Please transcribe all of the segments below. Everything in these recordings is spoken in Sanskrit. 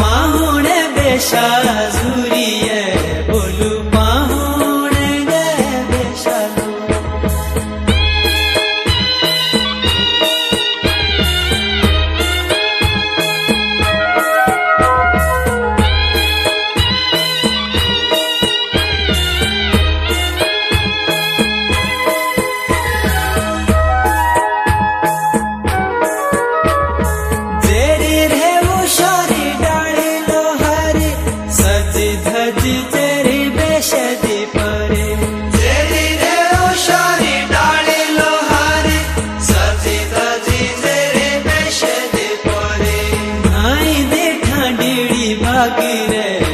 पाहुणे बेशा झुरिए 때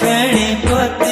ಕಣೆ ಗೊತ್ತ